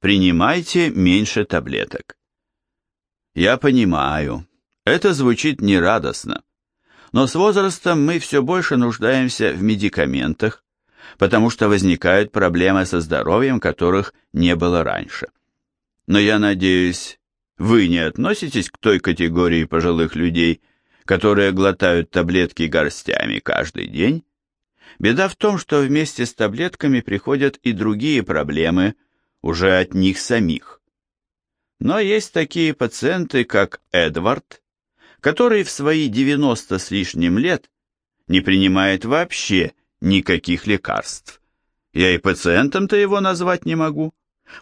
Принимайте меньше таблеток. Я понимаю, это звучит нерадостно, но с возрастом мы все больше нуждаемся в медикаментах, потому что возникают проблемы со здоровьем, которых не было раньше. Но я надеюсь, вы не относитесь к той категории пожилых людей, которые глотают таблетки горстями каждый день? Беда в том, что вместе с таблетками приходят и другие проблемы уже от них самих. Но есть такие пациенты, как Эдвард, который в свои 90 с лишним лет не принимает вообще никаких лекарств. Я и пациентом-то его назвать не могу,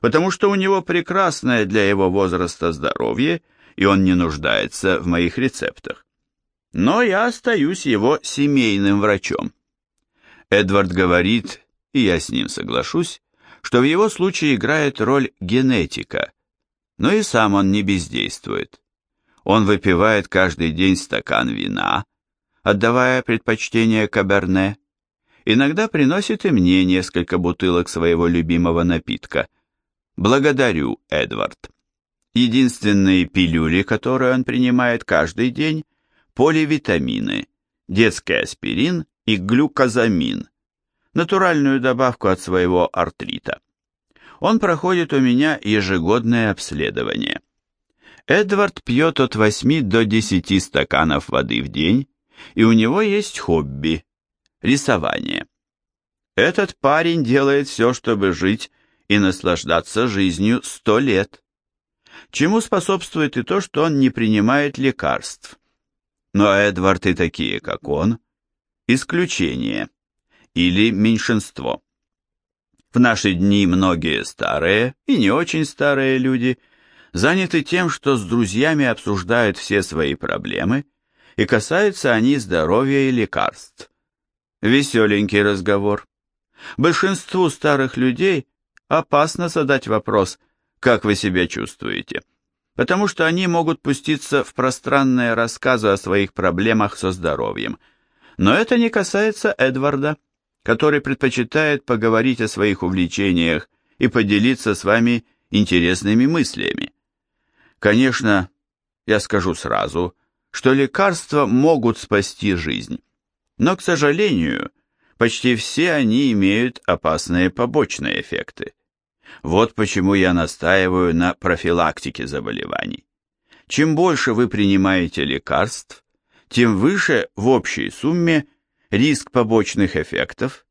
потому что у него прекрасное для его возраста здоровье, и он не нуждается в моих рецептах. Но я остаюсь его семейным врачом. Эдвард говорит, и я с ним соглашусь, что в его случае играет роль генетика, но и сам он не бездействует. Он выпивает каждый день стакан вина, отдавая предпочтение каберне, иногда приносит и мне несколько бутылок своего любимого напитка. Благодарю, Эдвард. Единственные пилюли, которые он принимает каждый день, поливитамины, детский аспирин и глюкозамин, натуральную добавку от своего артрита. Он проходит у меня ежегодное обследование. Эдвард пьет от 8 до 10 стаканов воды в день, и у него есть хобби – рисование. Этот парень делает все, чтобы жить и наслаждаться жизнью сто лет. Чему способствует и то, что он не принимает лекарств. Но Эдвард и такие, как он, исключение или меньшинство. В наши дни многие старые и не очень старые люди заняты тем, что с друзьями обсуждают все свои проблемы, и касаются они здоровья и лекарств. Веселенький разговор. Большинству старых людей опасно задать вопрос «Как вы себя чувствуете?», потому что они могут пуститься в пространные рассказы о своих проблемах со здоровьем. Но это не касается Эдварда который предпочитает поговорить о своих увлечениях и поделиться с вами интересными мыслями. Конечно, я скажу сразу, что лекарства могут спасти жизнь, но, к сожалению, почти все они имеют опасные побочные эффекты. Вот почему я настаиваю на профилактике заболеваний. Чем больше вы принимаете лекарств, тем выше в общей сумме риск побочных эффектов,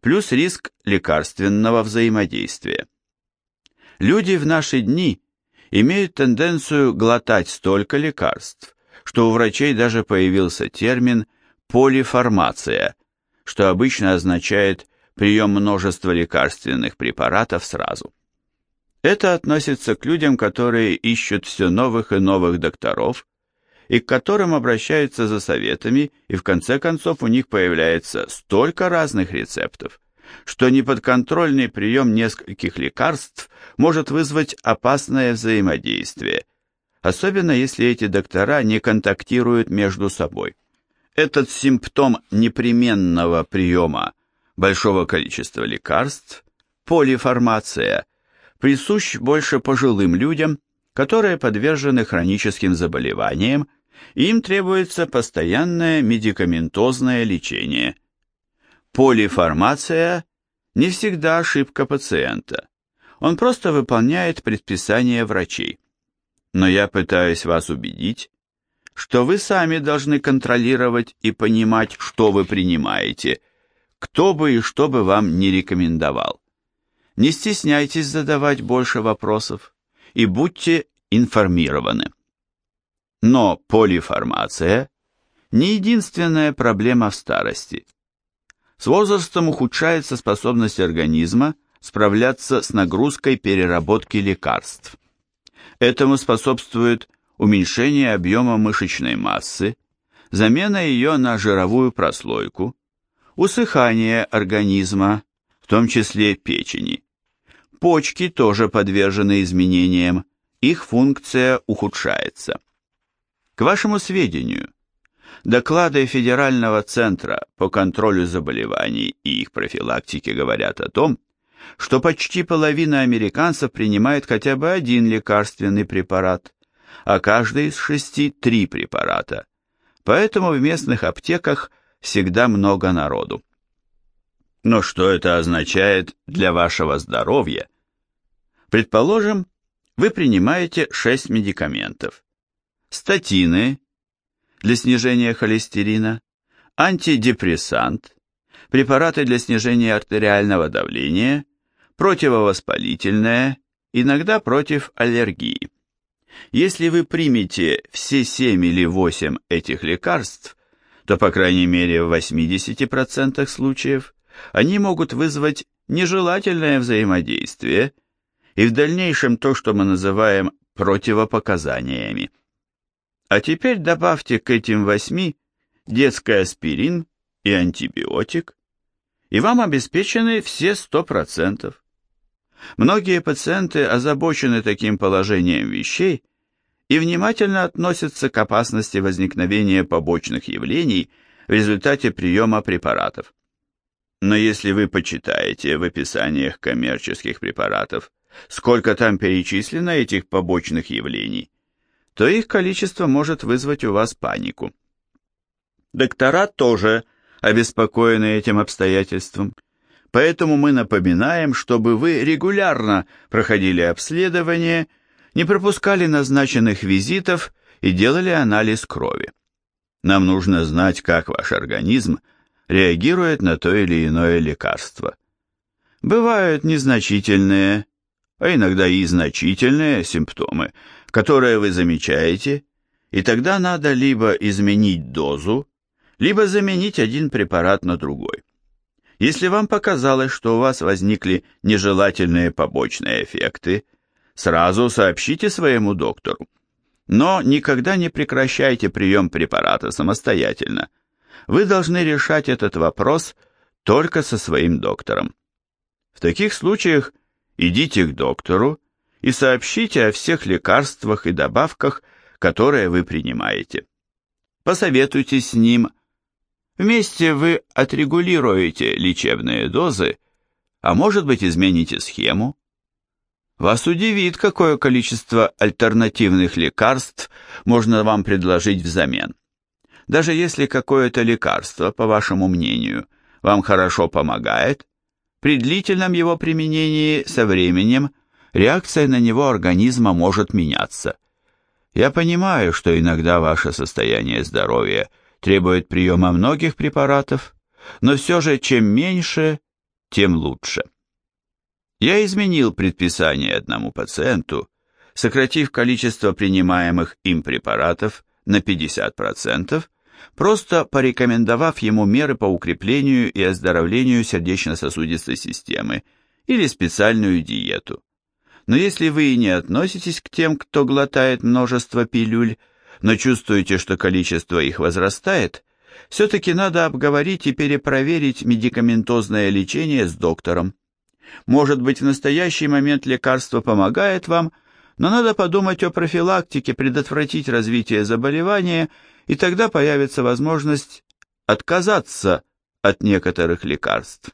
плюс риск лекарственного взаимодействия. Люди в наши дни имеют тенденцию глотать столько лекарств, что у врачей даже появился термин полифармация, что обычно означает прием множества лекарственных препаратов сразу. Это относится к людям, которые ищут все новых и новых докторов, и к которым обращаются за советами, и в конце концов у них появляется столько разных рецептов, что неподконтрольный прием нескольких лекарств может вызвать опасное взаимодействие, особенно если эти доктора не контактируют между собой. Этот симптом непременного приема большого количества лекарств, полифармация, присущ больше пожилым людям, которые подвержены хроническим заболеваниям им требуется постоянное медикаментозное лечение. Полифармация не всегда ошибка пациента. Он просто выполняет предписания врачей. Но я пытаюсь вас убедить, что вы сами должны контролировать и понимать, что вы принимаете, кто бы и что бы вам не рекомендовал. Не стесняйтесь задавать больше вопросов и будьте информированы. Но полифармация не единственная проблема в старости. С возрастом ухудшается способность организма справляться с нагрузкой переработки лекарств. Этому способствует уменьшение объема мышечной массы, замена ее на жировую прослойку, усыхание организма, в том числе печени. Почки тоже подвержены изменениям, их функция ухудшается. К вашему сведению, доклады Федерального центра по контролю заболеваний и их профилактике говорят о том, что почти половина американцев принимает хотя бы один лекарственный препарат, а каждый из шести – три препарата. Поэтому в местных аптеках всегда много народу. Но что это означает для вашего здоровья? Предположим, вы принимаете 6 медикаментов. Статины для снижения холестерина, антидепрессант, препараты для снижения артериального давления, противовоспалительное, иногда против аллергии. Если вы примете все 7 или 8 этих лекарств, то по крайней мере в 80% случаев они могут вызвать нежелательное взаимодействие и в дальнейшем то, что мы называем противопоказаниями. А теперь добавьте к этим восьми детский аспирин и антибиотик, и вам обеспечены все 100%. Многие пациенты озабочены таким положением вещей и внимательно относятся к опасности возникновения побочных явлений в результате приема препаратов. Но если вы почитаете в описаниях коммерческих препаратов, сколько там перечислено этих побочных явлений, то их количество может вызвать у вас панику. Доктора тоже обеспокоены этим обстоятельством, поэтому мы напоминаем, чтобы вы регулярно проходили обследование, не пропускали назначенных визитов и делали анализ крови. Нам нужно знать, как ваш организм реагирует на то или иное лекарство. Бывают незначительные, а иногда и значительные симптомы, которые вы замечаете, и тогда надо либо изменить дозу, либо заменить один препарат на другой. Если вам показалось, что у вас возникли нежелательные побочные эффекты, сразу сообщите своему доктору. Но никогда не прекращайте прием препарата самостоятельно. Вы должны решать этот вопрос только со своим доктором. В таких случаях идите к доктору и сообщите о всех лекарствах и добавках, которые вы принимаете. Посоветуйтесь с ним. Вместе вы отрегулируете лечебные дозы, а может быть измените схему. Вас удивит, какое количество альтернативных лекарств можно вам предложить взамен. Даже если какое-то лекарство, по вашему мнению, вам хорошо помогает, при длительном его применении со временем реакция на него организма может меняться. Я понимаю, что иногда ваше состояние здоровья требует приема многих препаратов, но все же чем меньше, тем лучше. Я изменил предписание одному пациенту, сократив количество принимаемых им препаратов на 50%, просто порекомендовав ему меры по укреплению и оздоровлению сердечно-сосудистой системы или специальную диету. Но если вы и не относитесь к тем, кто глотает множество пилюль, но чувствуете, что количество их возрастает, все-таки надо обговорить и перепроверить медикаментозное лечение с доктором. Может быть, в настоящий момент лекарство помогает вам, но надо подумать о профилактике, предотвратить развитие заболевания, и тогда появится возможность отказаться от некоторых лекарств.